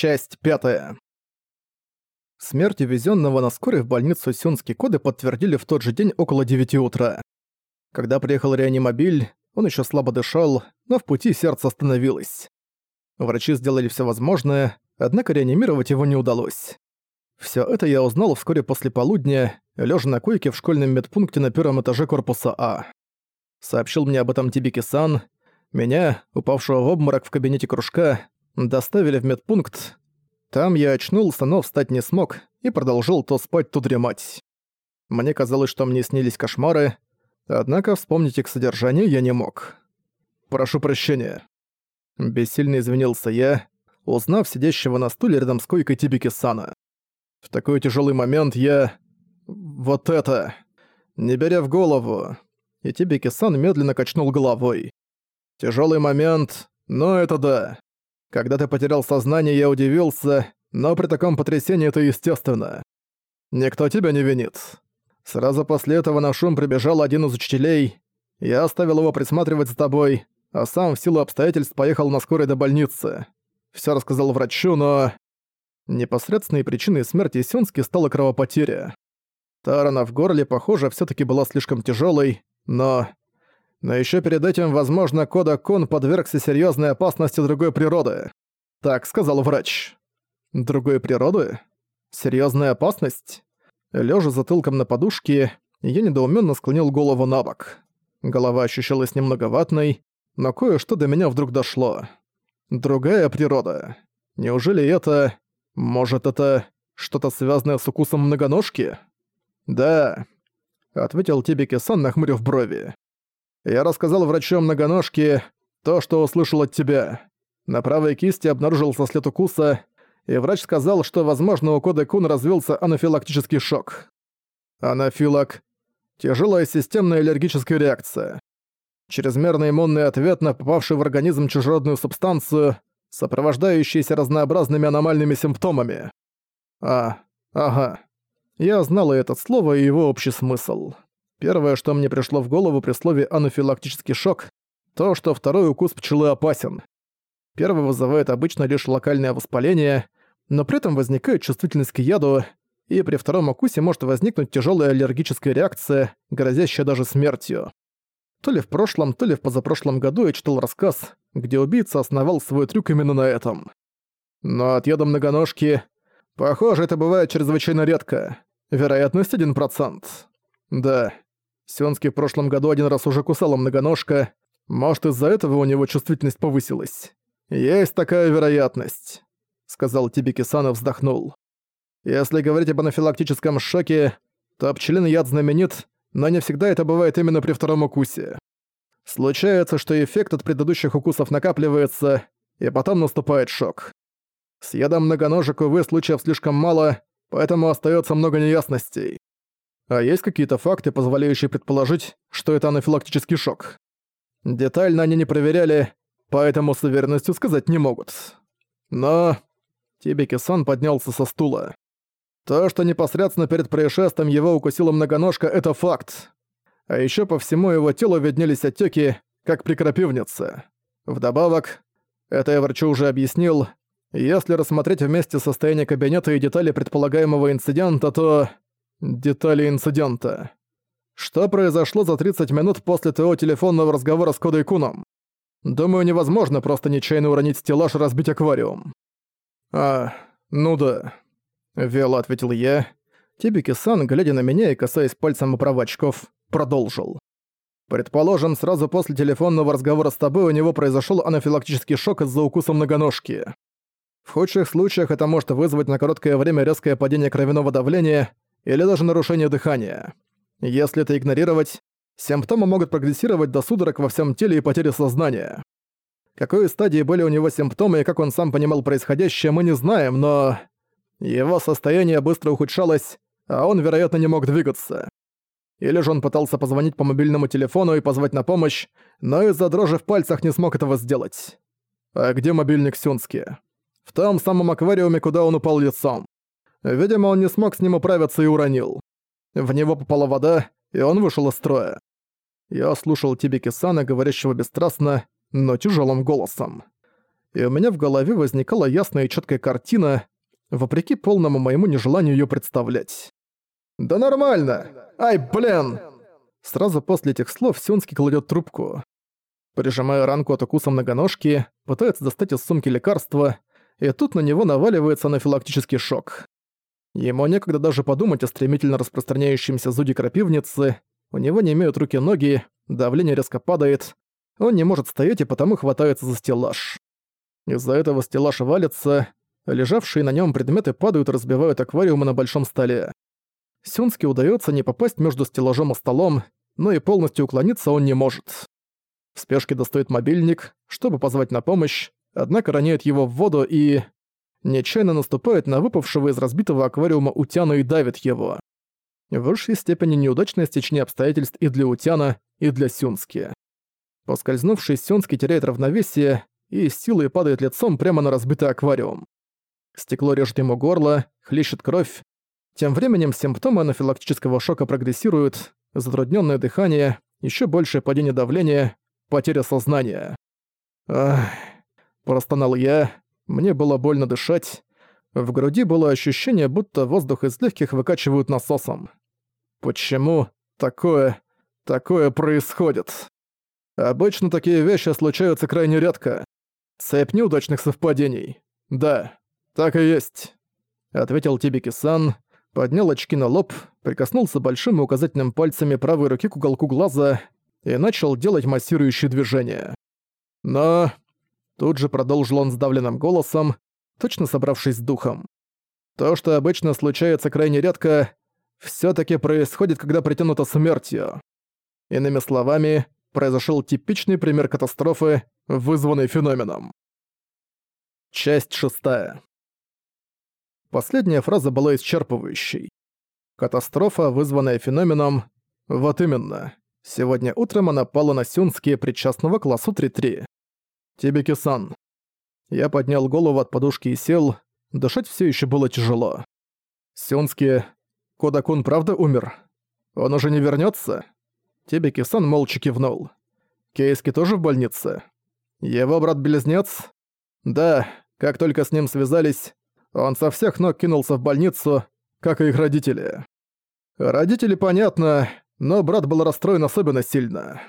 Часть пятая. Смерть увезенного на скорой в больницу Сюнски Коды подтвердили в тот же день около 9 утра. Когда приехал реанимобиль, он еще слабо дышал, но в пути сердце остановилось. Врачи сделали все возможное, однако реанимировать его не удалось. Все это я узнал вскоре после полудня, лежа на койке в школьном медпункте на первом этаже корпуса А. Сообщил мне об этом Тибики-сан. Меня, упавшего в обморок в кабинете кружка, доставили в медпункт. Там я очнулся, но встать не смог и продолжил то спать, то дремать. Мне казалось, что мне снились кошмары, однако вспомнить их содержание я не мог. «Прошу прощения». Бессильно извинился я, узнав сидящего на стуле рядом с койкой Тибики-сана. В такой тяжелый момент я... Вот это... Не беря в голову. И Тибики-сан медленно качнул головой. Тяжелый момент, но это да. Когда ты потерял сознание, я удивился, но при таком потрясении это естественно. Никто тебя не винит. Сразу после этого на шум прибежал один из учителей. Я оставил его присматривать за тобой, а сам в силу обстоятельств поехал на скорой до больницы. Всё рассказал врачу, но... Непосредственной причиной смерти Сёнски стала кровопотеря. Та рана в горле, похоже, всё-таки была слишком тяжёлой, но... Но ещё перед этим, возможно, Кода Кон подвергся серьёзной опасности другой природы. Так сказал врач. Другой природы? Серьёзная опасность? Лёжа затылком на подушке, я недоумённо склонил голову на бок. Голова ощущалась немного ватной, но кое-что до меня вдруг дошло. Другая природа. Неужели это... Может, это что-то связанное с укусом многоножки? Да, ответил Тибики-сан, нахмурив брови. Я рассказал врачу многоножки то, что услышал от тебя. На правой кисти обнаружился след укуса, и врач сказал, что, возможно, у Коды Кун развился анафилактический шок. Анафилак – тяжелая системная аллергическая реакция. Чрезмерный иммунный ответ на попавшую в организм чужеродную субстанцию, сопровождающийся разнообразными аномальными симптомами. А, ага. Я знал и это слово, и его общий смысл. Первое, что мне пришло в голову при слове «анафилактический шок», то, что второй укус пчелы опасен. Первый вызывает обычно лишь локальное воспаление, но при этом возникает чувствительность к яду, и при втором укусе может возникнуть тяжелая аллергическая реакция, грозящая даже смертью. То ли в прошлом, то ли в позапрошлом году я читал рассказ, где убийца основал свой трюк именно на этом. Но от яда многоножки... Похоже, это бывает чрезвычайно редко. Вероятность 1%. Да, Сёнский в прошлом году один раз уже кусала многоножка. Может, из-за этого у него чувствительность повысилась. Есть такая вероятность, сказал Тибики-сан и вздохнул. Если говорить об анафилактическом шоке, то пчелиный яд знаменит, но не всегда это бывает именно при втором укусе. Случается, что эффект от предыдущих укусов накапливается, и потом наступает шок. С ядом многоножек, увы, случаев слишком мало, поэтому остается много неясностей. А есть какие-то факты, позволяющие предположить, что это анафилактический шок? Детально они не проверяли, поэтому с уверенностью сказать не могут. Но... Тибики-сан поднялся со стула. То, что непосредственно перед происшествием его укусила многоножка, это факт. А еще по всему его телу виднелись отеки, как при крапивнице. Вдобавок, это я врачу уже объяснил, если рассмотреть вместе состояние кабинета и детали предполагаемого инцидента, то... Детали инцидента. Что произошло за 30 минут после твоего телефонного разговора с Кодой Куном? Думаю, невозможно просто нечаянно уронить стеллаж и разбить аквариум. А, ну да. Вело ответил я. Тибики-сан, глядя на меня и касаясь пальцем оправа очков, продолжил. Предположим, сразу после телефонного разговора с тобой у него произошел анафилактический шок из-за укуса многоножки. В худших случаях это может вызвать на короткое время резкое падение кровяного давления или даже нарушение дыхания. Если это игнорировать, симптомы могут прогрессировать до судорог во всем теле и потери сознания. Какой стадии были у него симптомы и как он сам понимал происходящее, мы не знаем, но... Его состояние быстро ухудшалось, а он, вероятно, не мог двигаться. Или же он пытался позвонить по мобильному телефону и позвать на помощь, но из-за дрожи в пальцах не смог этого сделать. А где мобильник Сюнски? В том самом аквариуме, куда он упал лицом. Видимо, он не смог с ним управиться и уронил. В него попала вода, и он вышел из строя. Я слушал Тибики Сана, говорящего бесстрастно, но тяжелым голосом. и у меня в голове возникала ясная и четкая картина, вопреки полному моему нежеланию ее представлять. «Да нормально! Ай, блин!» Сразу после этих слов Сюнский кладет трубку. Прижимая ранку от укуса многоножки, пытается достать из сумки лекарства, и тут на него наваливается анафилактический шок. Ему некогда даже подумать о стремительно распространяющемся зуде крапивницы, у него не имеют руки-ноги, давление резко падает, он не может стоять и потому хватается за стеллаж. Из-за этого стеллаж валится, лежавшие на нем предметы падают и разбивают аквариумы на большом столе. Сюнски удается не попасть между стеллажом и столом, но и полностью уклониться он не может. В спешке достает мобильник, чтобы позвать на помощь, однако роняет его в воду и... нечаянно наступает на выпавшего из разбитого аквариума утяна и давит его. В высшей степени неудачное стечение обстоятельств и для утяна, и для Сюнски. Поскользнувший Сюнски теряет равновесие и с силой падает лицом прямо на разбитый аквариум. Стекло режет ему горло, хлещет кровь. Тем временем симптомы анафилактического шока прогрессируют, затрудненное дыхание, еще большее падение давления, потеря сознания. Ах, простонал я, мне было больно дышать. В груди было ощущение, будто воздух из легких выкачивают насосом. Почему такое, такое происходит? Обычно такие вещи случаются крайне редко. Цепь неудачных совпадений. Да, так и есть. Ответил Тибики-сан, поднял очки на лоб, прикоснулся большим и указательным пальцами правой руки к уголку глаза и начал делать массирующие движения. Но... Тут же продолжил он сдавленным голосом, точно собравшись с духом. То, что обычно случается крайне редко, все таки происходит, когда притянуто смертью. Иными словами, произошел типичный пример катастрофы, вызванной феноменом. Часть шестая. Последняя фраза была исчерпывающей. Катастрофа, вызванная феноменом, вот именно. Сегодня утром она пала на Сюнские причастного классу 3-3. Тибики-сан. Я поднял голову от подушки и сел. Дышать все еще было тяжело. Сюнски... Кодакун правда умер? Он уже не вернется? Тибики-сан молча кивнул. Кейски тоже в больнице? Его брат-близнец? Да, как только с ним связались, он со всех ног кинулся в больницу, как и их родители. Родители, понятно, но брат был расстроен особенно сильно.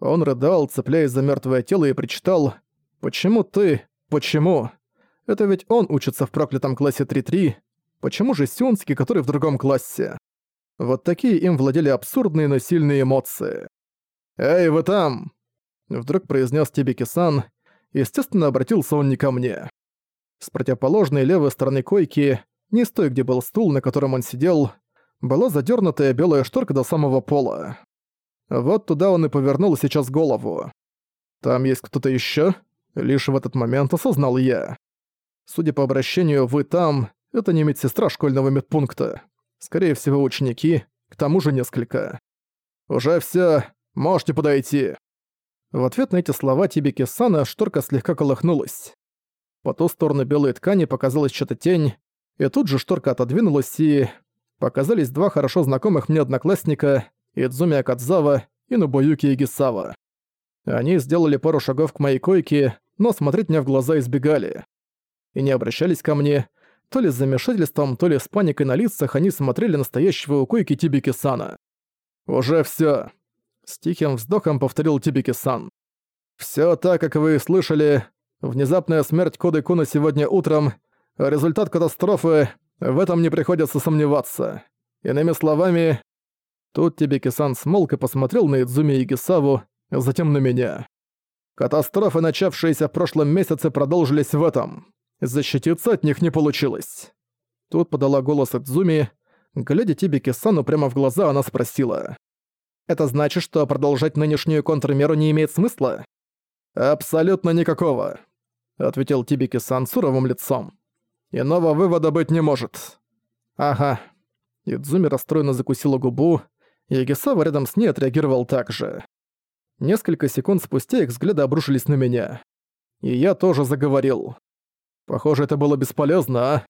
Он рыдал, цепляясь за мертвое тело и причитал «Почему ты? Почему? Это ведь он учится в проклятом классе 3-3. Почему же Сюнски, который в другом классе?» Вот такие им владели абсурдные, но сильные эмоции. «Эй, вы там!» Вдруг произнес Тибики-сан. Естественно, обратился он не ко мне. С противоположной левой стороны койки, не с той, где был стул, на котором он сидел, была задернутая белая шторка до самого пола. Вот туда он и повернул сейчас голову. Там есть кто-то еще? Лишь в этот момент осознал я. Судя по обращению «вы там», это не медсестра школьного медпункта. Скорее всего, ученики, к тому же несколько. «Уже все, можете подойти». В ответ на эти слова Тибики-сана шторка слегка колыхнулась. По ту сторону белой ткани показалась чья-то тень, и тут же шторка отодвинулась, и... Показались два хорошо знакомых мне одноклассника, Идзуми Акадзава и Нобуюки Игисава. Они сделали пару шагов к моей койке, но смотреть мне в глаза избегали. И не обращались ко мне, то ли с замешательством, то ли с паникой на лицах они смотрели настоящего у койки Тибики-сана. «Уже всё!» С тихим вздохом повторил Тибики-сан. «Всё так, как вы и слышали, Внезапная смерть Коды Куна сегодня утром — результат катастрофы, в этом не приходится сомневаться. Иными словами... Тут Тибики-сан смолк и посмотрел на Идзуми и Гисаву, затем на меня. Катастрофы, начавшиеся в прошлом месяце, продолжились в этом. Защититься от них не получилось. Тут подала голос Идзуми. Глядя Тибики-сану прямо в глаза, она спросила. «Это значит, что продолжать нынешнюю контрмеру не имеет смысла?» «Абсолютно никакого», — ответил Тибики-сан суровым лицом. «Иного вывода быть не может». «Ага». Идзуми расстроенно закусила губу, и Ягисава рядом с ней отреагировал так же. Несколько секунд спустя их взгляды обрушились на меня. И я тоже заговорил. Похоже, это было бесполезно, а?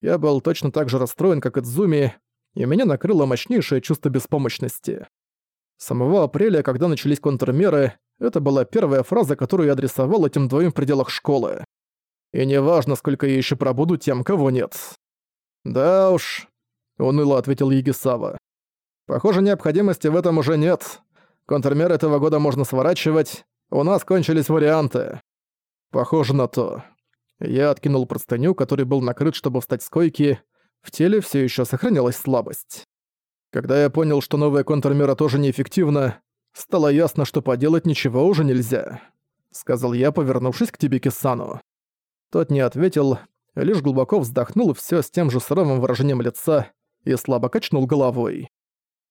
Я был точно так же расстроен, как Идзуми, и меня накрыло мощнейшее чувство беспомощности. С самого апреля, когда начались контрмеры, Это была первая фраза, которую я адресовал этим двоим в пределах школы. И неважно, сколько я еще пробуду тем, кого нет. «Да уж», — уныло ответил Егисава. «Похоже, необходимости в этом уже нет. Контрмер этого года можно сворачивать. У нас кончились варианты». «Похоже на то». Я откинул простыню, который был накрыт, чтобы встать с койки. В теле все еще сохранялась слабость. Когда я понял, что новая контрмера тоже неэффективна, стало ясно, что поделать ничего уже нельзя. Сказал я, повернувшись к Тибики-сану. Тот не ответил, лишь глубоко вздохнул все с тем же суровым выражением лица и слабо качнул головой.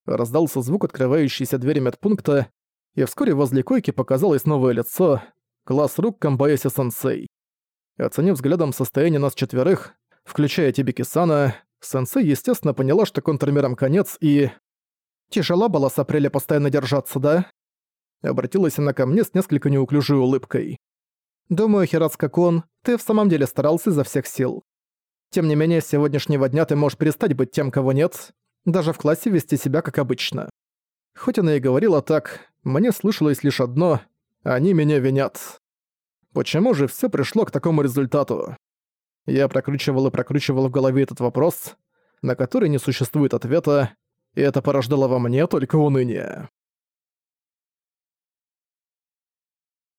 Раздался звук открывающейся двери медпункта, и вскоре возле койки показалось новое лицо — класс рук Камбаэси-сенсей. Оценив взглядом состояние нас четверых, включая Тибики-сана, сенсей, естественно, поняла, что контрмерам конец и... «Тяжело было с апреля постоянно держаться, да?» Обратилась она ко мне с несколько неуклюжей улыбкой. «Думаю, Хирацка-кун, ты в самом деле старался изо всех сил. Тем не менее, с сегодняшнего дня ты можешь перестать быть тем, кого нет, даже в классе вести себя как обычно. Хоть она и говорила так, мне слышалось лишь одно — они меня винят. Почему же все пришло к такому результату? Я прокручивал и прокручивал в голове этот вопрос, на который не существует ответа, и это порождало во мне только уныние.